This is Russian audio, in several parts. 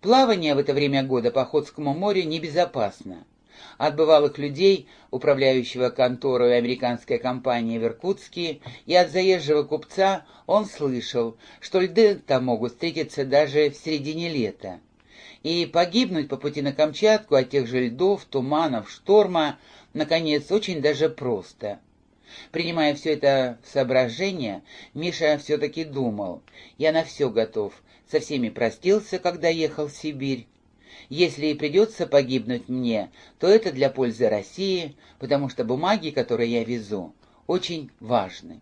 Плавание в это время года по Охотскому морю небезопасно. От бывалых людей, управляющего конторой американской компании в Иркутске, и от заезжего купца он слышал, что льды там могут встретиться даже в середине лета. И погибнуть по пути на Камчатку от тех же льдов, туманов, шторма, наконец, очень даже просто. Принимая все это в соображение, Миша все-таки думал, я на все готов, со всеми простился, когда ехал в Сибирь, если и придется погибнуть мне, то это для пользы России, потому что бумаги, которые я везу, очень важны.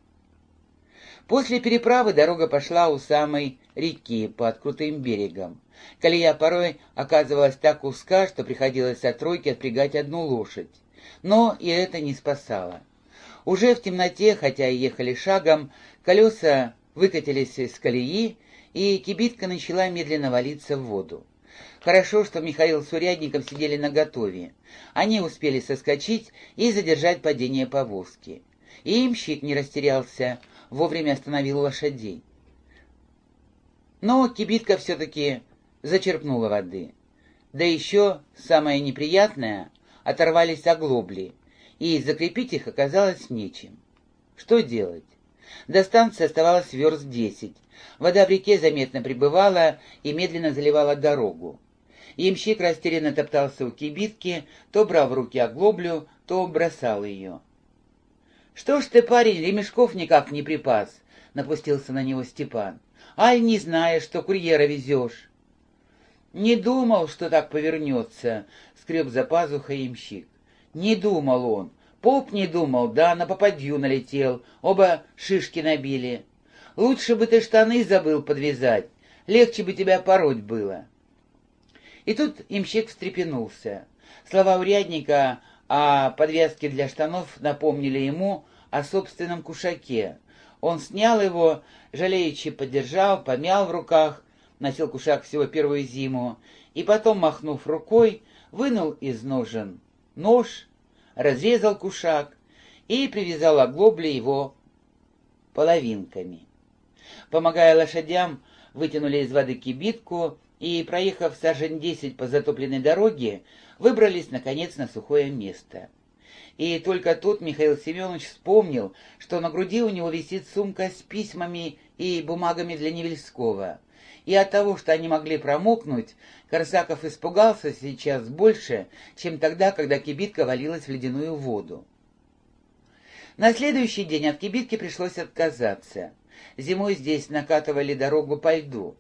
После переправы дорога пошла у самой реки под крутым берегом. Колея порой оказывалась так узка, что приходилось от тройки отпрягать одну лошадь. Но и это не спасало. Уже в темноте, хотя и ехали шагом, колеса выкатились из колеи, и кибитка начала медленно валиться в воду. Хорошо, что Михаил с урядником сидели наготове. Они успели соскочить и задержать падение повозки. И имщик не растерялся, вовремя остановил лошадей. Но кибитка все-таки зачерпнула воды. Да еще, самое неприятное, оторвались оглобли, и закрепить их оказалось нечем. Что делать? До станции оставалось верст десять. Вода в реке заметно прибывала и медленно заливала дорогу. Ямщик растерянно топтался у кибитки, то брал в руки оглоблю, то бросал ее. «Что ж ты, парень, ремешков никак не припас?» — напустился на него Степан. «Аль не знаешь, что курьера везешь?» «Не думал, что так повернется», — скреб за пазухой ямщик. «Не думал он. Поп не думал, да на попадью налетел. Оба шишки набили. Лучше бы ты штаны забыл подвязать. Легче бы тебя пороть было». И тут имщик встрепенулся. Слова урядника о подвязке для штанов напомнили ему о собственном кушаке. Он снял его, жалеючи подержал, помял в руках, носил кушак всего первую зиму, и потом, махнув рукой, вынул из ножен нож, разрезал кушак и привязал оглобли его половинками. Помогая лошадям, вытянули из воды кибитку и, проехав сажень десять по затопленной дороге, выбрались, наконец, на сухое место. И только тут Михаил Семенович вспомнил, что на груди у него висит сумка с письмами и бумагами для Невельского. И от того, что они могли промокнуть, Корсаков испугался сейчас больше, чем тогда, когда кибитка валилась в ледяную воду. На следующий день от кибитки пришлось отказаться. Зимой здесь накатывали дорогу по льду.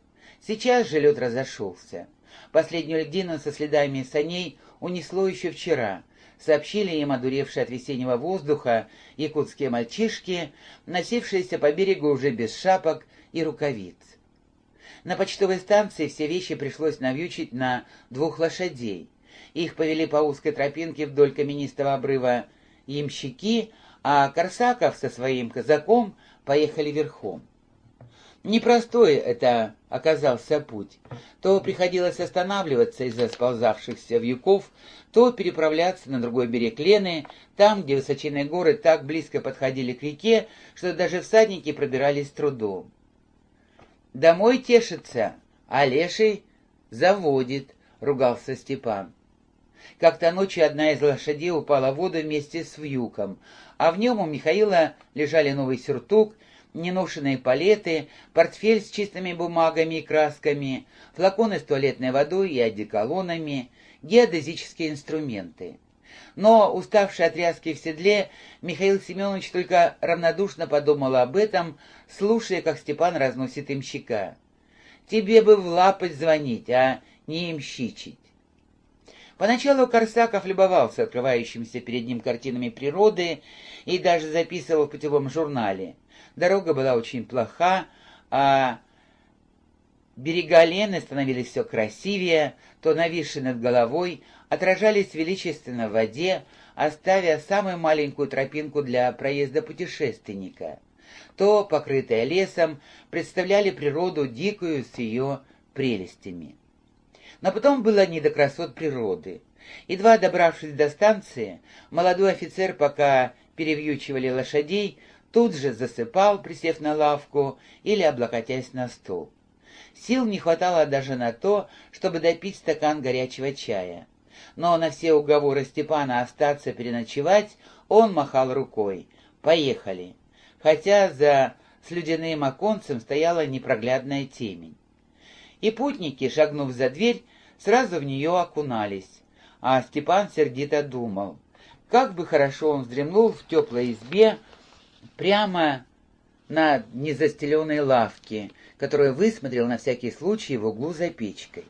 Сейчас же лед разошелся. Последнюю льдину со следами саней унесло еще вчера. Сообщили им одуревшие от весеннего воздуха якутские мальчишки, носившиеся по берегу уже без шапок и рукавиц. На почтовой станции все вещи пришлось навьючить на двух лошадей. Их повели по узкой тропинке вдоль каменистого обрыва ямщики, а Корсаков со своим казаком поехали верхом. Непростой это оказался путь. То приходилось останавливаться из-за сползавшихся вьюков, то переправляться на другой берег Лены, там, где высоченные горы так близко подходили к реке, что даже всадники пробирались трудом. «Домой тешится, а леший заводит», — ругался Степан. Как-то ночью одна из лошадей упала в воду вместе с вьюком, а в нем у Михаила лежали новый сюртук неношенные палеты, портфель с чистыми бумагами и красками, флаконы с туалетной водой и одеколонами, геодезические инструменты. Но, уставший от ряски в седле, Михаил Семенович только равнодушно подумал об этом, слушая, как Степан разносит имщика. «Тебе бы в лапоть звонить, а не имщичить». Поначалу Корсаков любовался открывающимися перед ним картинами природы и даже записывал в путевом журнале – Дорога была очень плоха, а берега Лены становились все красивее, то нависшие над головой отражались величественно в воде, оставя самую маленькую тропинку для проезда путешественника, то, покрытая лесом, представляли природу дикую с ее прелестями. Но потом было не до красот природы. Едва добравшись до станции, молодой офицер, пока перевьючивали лошадей, тут же засыпал, присев на лавку или облокотясь на стол. Сил не хватало даже на то, чтобы допить стакан горячего чая. Но на все уговоры Степана остаться переночевать он махал рукой. «Поехали!» Хотя за слюдяным оконцем стояла непроглядная темень. И путники, шагнув за дверь, сразу в нее окунались. А Степан сердито думал, как бы хорошо он вздремнул в теплой избе прямо на незастеленной лавке, которую высмотрел на всякий случай в углу за печкой.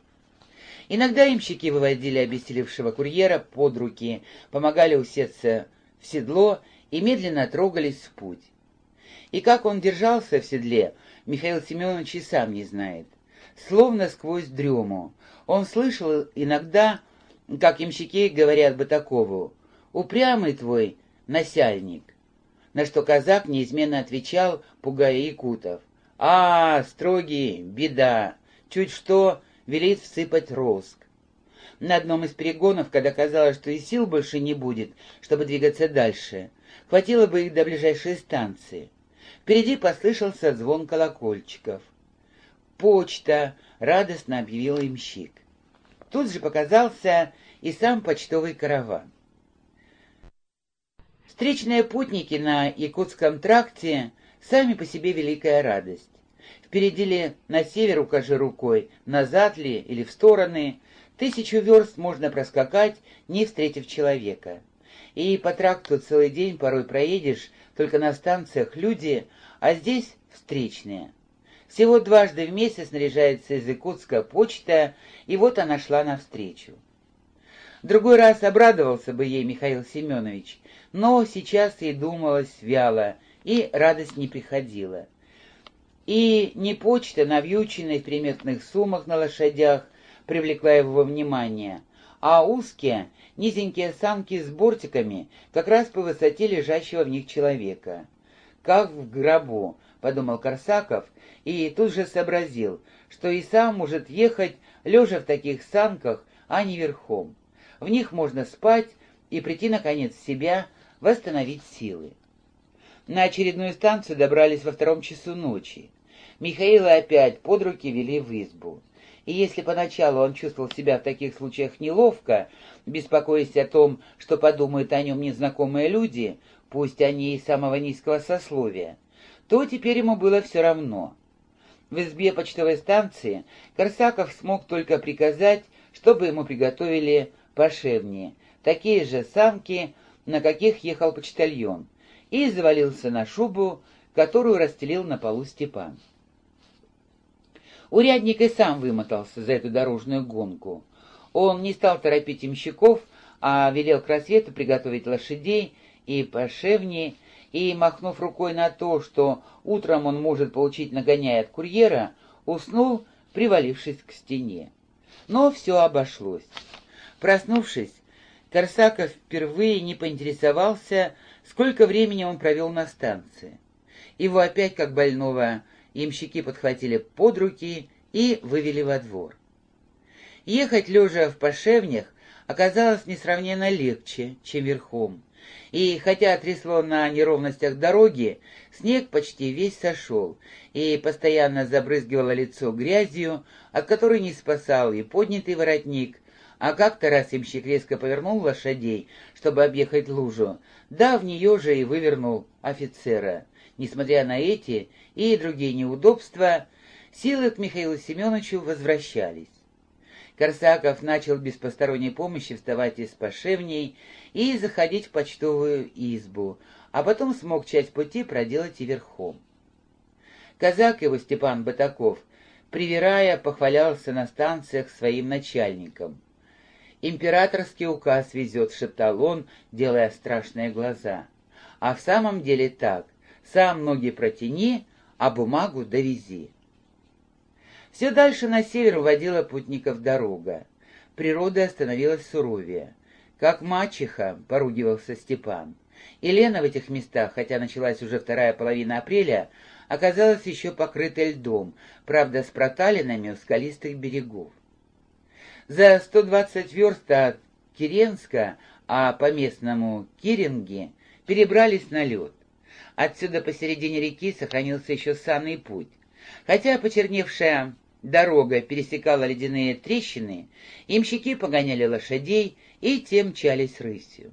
Иногда имщики выводили обессилевшего курьера под руки, помогали усеться в седло и медленно трогались в путь. И как он держался в седле, Михаил Семенович и сам не знает. Словно сквозь дрему. Он слышал иногда, как имщики говорят Батакову, «Упрямый твой насяльник», на что казак неизменно отвечал, пугая якутов. «А, строгий, беда, чуть что, велит всыпать роск». На одном из перегонов, когда казалось, что и сил больше не будет, чтобы двигаться дальше, хватило бы их до ближайшей станции. Впереди послышался звон колокольчиков. «Почта!» — радостно объявил имщик. Тут же показался и сам почтовый караван. Встречные путники на Якутском тракте сами по себе великая радость. Впереди ли на север укажи рукой, назад ли или в стороны, тысячу верст можно проскакать, не встретив человека. И по тракту целый день порой проедешь, только на станциях люди, а здесь встречные. Всего дважды в месяц наряжается из Якутска почта, и вот она шла навстречу. Другой раз обрадовался бы ей Михаил Семенович, но сейчас ей думалось вяло, и радость не приходила. И не почта, навьюченная в приметных суммах на лошадях, привлекла его внимание, а узкие, низенькие санки с бортиками, как раз по высоте лежащего в них человека. «Как в гробу», — подумал Корсаков, и тут же сообразил, что и сам может ехать, лежа в таких санках, а не верхом. В них можно спать и прийти, наконец, в себя, восстановить силы. На очередную станцию добрались во втором часу ночи. Михаила опять под руки вели в избу. И если поначалу он чувствовал себя в таких случаях неловко, беспокоясь о том, что подумают о нем незнакомые люди, пусть они и самого низкого сословия, то теперь ему было все равно. В избе почтовой станции Корсаков смог только приказать, чтобы ему приготовили пошебнее, такие же самки, на каких ехал почтальон, и завалился на шубу, которую расстелил на полу Степан. Урядник и сам вымотался за эту дорожную гонку. Он не стал торопить имщиков, а велел к рассвету приготовить лошадей и пошевнее, и, махнув рукой на то, что утром он может получить нагоняя от курьера, уснул, привалившись к стене. Но все обошлось. Проснувшись, Корсаков впервые не поинтересовался, сколько времени он провел на станции. Его опять, как больного, имщики подхватили под руки и вывели во двор. Ехать лежа в пошевнях оказалось несравненно легче, чем верхом. И хотя трясло на неровностях дороги, снег почти весь сошел и постоянно забрызгивало лицо грязью, от которой не спасал и поднятый воротник, а как-то раз имщик резко повернул лошадей, чтобы объехать лужу, да в нее же и вывернул офицера. Несмотря на эти и другие неудобства, силы к Михаилу Семеновичу возвращались. Корсаков начал без посторонней помощи вставать из пошевней и заходить в почтовую избу, а потом смог часть пути проделать и верхом. Казак его Степан Батаков, привирая, похвалялся на станциях своим начальником. «Императорский указ везет», — шептал он, делая страшные глаза. «А в самом деле так. Сам ноги протяни, а бумагу довези». Все дальше на север водила путников дорога. Природа становилась суровее. «Как мачеха», — поругивался Степан. И Лена в этих местах, хотя началась уже вторая половина апреля, оказалась еще покрытой льдом, правда, с проталинами у скалистых берегов. За 120 верст от Киренска, а по-местному Киринги, перебрались на лед. Отсюда посередине реки сохранился еще санный путь. Хотя почерневшая Дорога пересекала ледяные трещины, имщики погоняли лошадей, и те мчались рысью.